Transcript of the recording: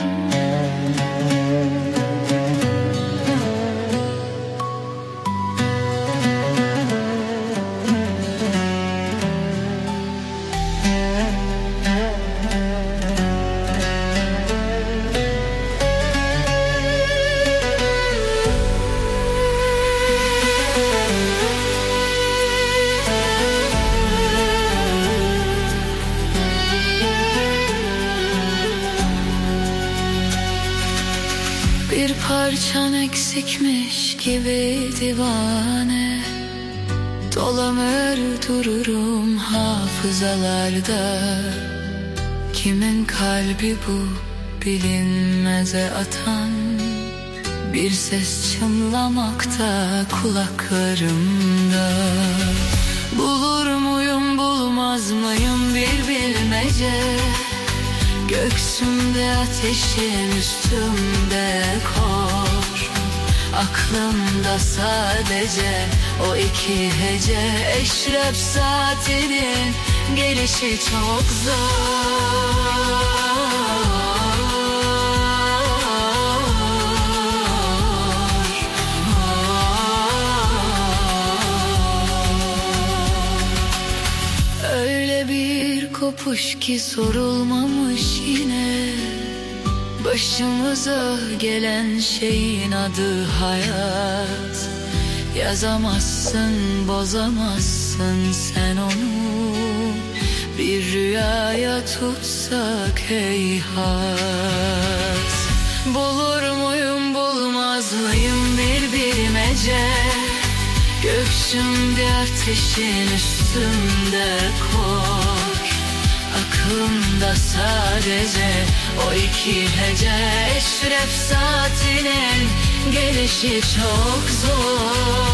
Bir parçan eksikmiş gibi divane. Dolanır dururum hafızalarda. Kimin kalbi bu bilinmeze atan? Bir ses çınlamakta kulaklarımda. Bulur muyum bulmaz mıyım bir bilmece Göksümde ateşin üstümde kor. Aklımda sadece o iki hece. Eşref saatinin gelişi çok zor kopuş ki sorulmamış yine. Başımıza gelen şeyin adı hayat. Yazamazsın, bozamazsın sen onu. Bir rüyaya tutsak heyhat Bulur muyum, bulmaz mıyım bir bilmece. Göksümde ateşin üstümde kor Aklımda sadece o iki hece Eşref saatinin gelişi çok zor